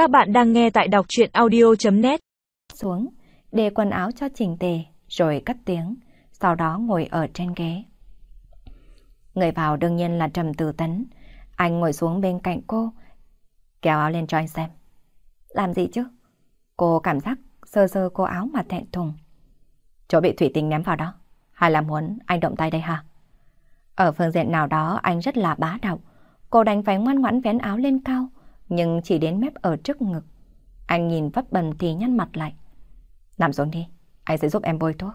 Các bạn đang nghe tại đọc chuyện audio.net Xuống, để quần áo cho chỉnh tề, rồi cất tiếng, sau đó ngồi ở trên ghế. Người vào đương nhiên là Trầm Tử Tấn. Anh ngồi xuống bên cạnh cô, kéo áo lên cho anh xem. Làm gì chứ? Cô cảm giác sơ sơ cô áo mà thẹn thùng. Chỗ bị thủy tinh ném vào đó. Hay là muốn anh động tay đây hả? Ở phương diện nào đó anh rất là bá đạo. Cô đánh phải ngoan ngoãn vén áo lên cao, nhưng chỉ đến mép ở trước ngực. Anh nhìn vấp bần thì nhăn mặt lại. Nằm xuống đi, anh sẽ giúp em bôi thuốc.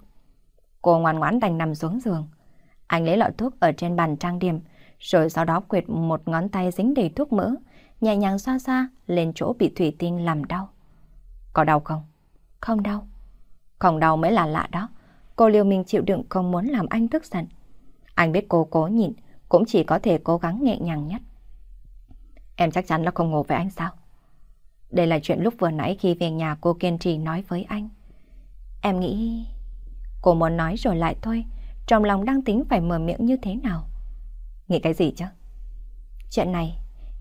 Cô ngoan ngoãn đành nằm xuống giường. Anh lấy lọ thuốc ở trên bàn trang điểm, rồi sau đó quệt một ngón tay dính đầy thuốc mỡ, nhẹ nhàng xoa xoa lên chỗ bị thủy tinh làm đau. Có đau không? Không đau. Không đau mới là lạ đó. Cô liều mình chịu đựng không muốn làm anh tức giận. Anh biết cô cố nhịn, cũng chỉ có thể cố gắng nhẹ nhàng nhất. Em chắc chắn là không ngủ với anh sao? Đây là chuyện lúc vừa nãy khi về nhà cô kiên trì nói với anh. Em nghĩ... Cô muốn nói rồi lại thôi, trong lòng đang tính phải mở miệng như thế nào. Nghĩ cái gì chứ? Chuyện này,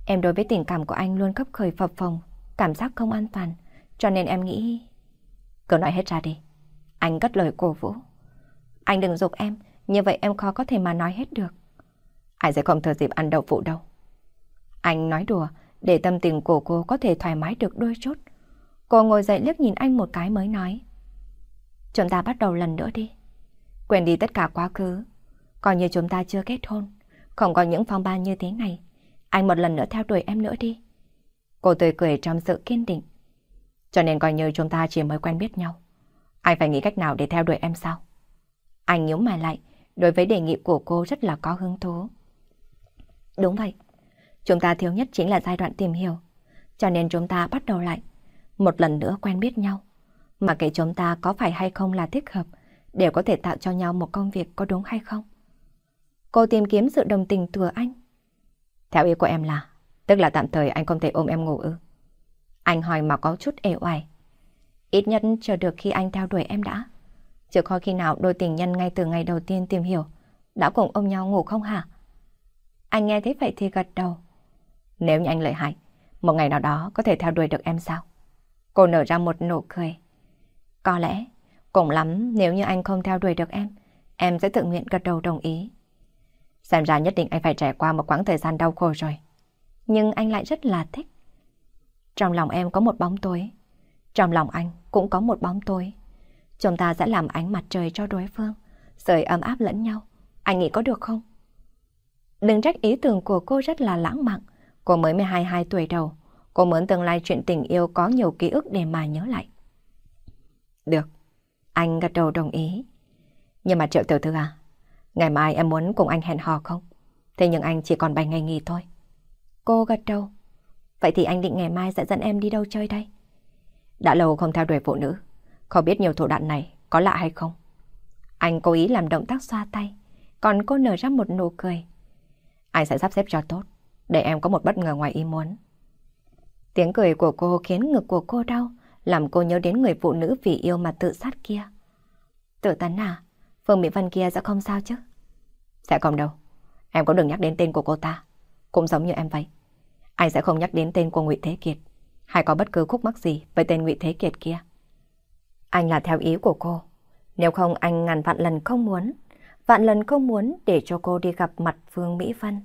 em đối với tình cảm của anh luôn cấp khởi phập phồng, cảm giác không an toàn, cho nên em nghĩ... Cứ nói hết ra đi. Anh cất lời cổ vũ. Anh đừng dục em, như vậy em khó có thể mà nói hết được. Anh sẽ không thừa dịp ăn đậu phụ đâu. Anh nói đùa, để tâm tình của cô có thể thoải mái được đôi chút. Cô ngồi dậy liếc nhìn anh một cái mới nói. Chúng ta bắt đầu lần nữa đi. Quên đi tất cả quá khứ. Coi như chúng ta chưa kết hôn. Không có những phong ba như thế này. Anh một lần nữa theo đuổi em nữa đi. Cô tươi cười trong sự kiên định. Cho nên coi như chúng ta chỉ mới quen biết nhau. Anh phải nghĩ cách nào để theo đuổi em sao? Anh nhíu mày lại, đối với đề nghị của cô rất là có hứng thú. Đúng vậy, chúng ta thiếu nhất chính là giai đoạn tìm hiểu, cho nên chúng ta bắt đầu lại, một lần nữa quen biết nhau. Mà kể chúng ta có phải hay không là thích hợp, đều có thể tạo cho nhau một công việc có đúng hay không? Cô tìm kiếm sự đồng tình từ anh. Theo ý của em là, tức là tạm thời anh không thể ôm em ngủ ư. Anh hỏi mà có chút ế oải. Ít nhất chờ được khi anh theo đuổi em đã. Chứ khó khi nào đôi tình nhân ngay từ ngày đầu tiên tìm hiểu, đã cùng ôm nhau ngủ không hả? Anh nghe thấy vậy thì gật đầu. Nếu như anh lợi hại, một ngày nào đó có thể theo đuổi được em sao? Cô nở ra một nụ cười. Có lẽ, cũng lắm nếu như anh không theo đuổi được em, em sẽ tự nguyện gật đầu đồng ý. Xem ra nhất định anh phải trải qua một quãng thời gian đau khổ rồi. Nhưng anh lại rất là thích. Trong lòng em có một bóng tối. Trong lòng anh cũng có một bóng tối. Chúng ta sẽ làm ánh mặt trời cho đối phương, sưởi ấm áp lẫn nhau. Anh nghĩ có được không? Đừng trách ý tưởng của cô rất là lãng mạn. Cô mới 12 tuổi đầu. Cô muốn tương lai chuyện tình yêu có nhiều ký ức để mà nhớ lại. Được. Anh gật đầu đồng ý. Nhưng mà triệu tiểu thư à, ngày mai em muốn cùng anh hẹn hò không? Thế nhưng anh chỉ còn 7 ngày nghỉ thôi. Cô gật đầu. Vậy thì anh định ngày mai sẽ dẫn em đi đâu chơi đây? Đã lâu không theo đuổi phụ nữ. Không biết nhiều thủ đoạn này có lạ hay không? Anh cố ý làm động tác xoa tay, còn cô nở ra một nụ cười. Anh sẽ sắp xếp cho tốt, để em có một bất ngờ ngoài ý muốn. Tiếng cười của cô khiến ngực của cô đau, làm cô nhớ đến người phụ nữ vì yêu mà tự sát kia. Tự tấn à, Phương Mỹ Vân kia sẽ không sao chứ? Sẽ không đâu, em có đừng nhắc đến tên của cô ta, cũng giống như em vậy. Anh sẽ không nhắc đến tên của Ngụy Thế Kiệt, hay có bất cứ khúc mắc gì với tên Ngụy Thế Kiệt kia. Anh là theo ý của cô. Nếu không anh ngàn vạn lần không muốn. Vạn lần không muốn để cho cô đi gặp mặt Phương Mỹ Vân.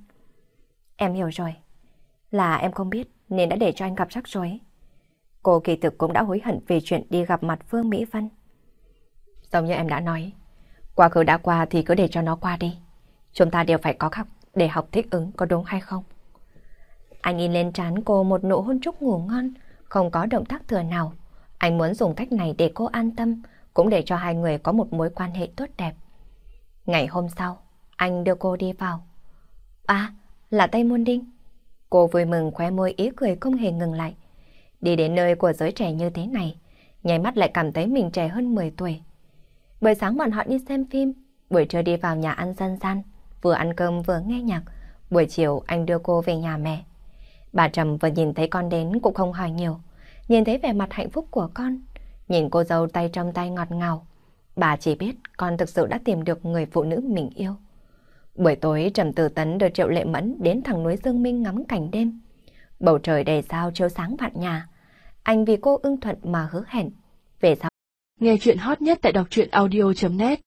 Em hiểu rồi. Là em không biết nên đã để cho anh gặp rắc rối. Cô kỳ thực cũng đã hối hận về chuyện đi gặp mặt Phương Mỹ Vân. Giống như em đã nói, quá khứ đã qua thì cứ để cho nó qua đi. Chúng ta đều phải có học để học thích ứng có đúng hay không? Anh in lên trán cô một nụ hôn chúc ngủ ngon, không có động tác thừa nào. Anh muốn dùng cách này để cô an tâm, cũng để cho hai người có một mối quan hệ tốt đẹp. Ngày hôm sau, anh đưa cô đi vào. À, là Tây Môn Đinh. Cô vui mừng khóe môi ý cười không hề ngừng lại. Đi đến nơi của giới trẻ như thế này, nháy mắt lại cảm thấy mình trẻ hơn 10 tuổi. Buổi sáng bọn họ đi xem phim, buổi trưa đi vào nhà ăn dân gian, vừa ăn cơm vừa nghe nhạc. Buổi chiều anh đưa cô về nhà mẹ. Bà Trầm vừa nhìn thấy con đến cũng không hỏi nhiều nhìn thấy vẻ mặt hạnh phúc của con, nhìn cô dâu tay trong tay ngọt ngào. Bà chỉ biết con thực sự đã tìm được người phụ nữ mình yêu. Buổi tối Trầm Tử Tấn đưa Triệu Lệ Mẫn đến thẳng núi Dương Minh ngắm cảnh đêm. Bầu trời đầy sao chiếu sáng vạn nhà. anh vì cô ưng thuận mà hứa hẹn. Về sau, Nghe chuyện hot nhất tại đọc truyện audio.net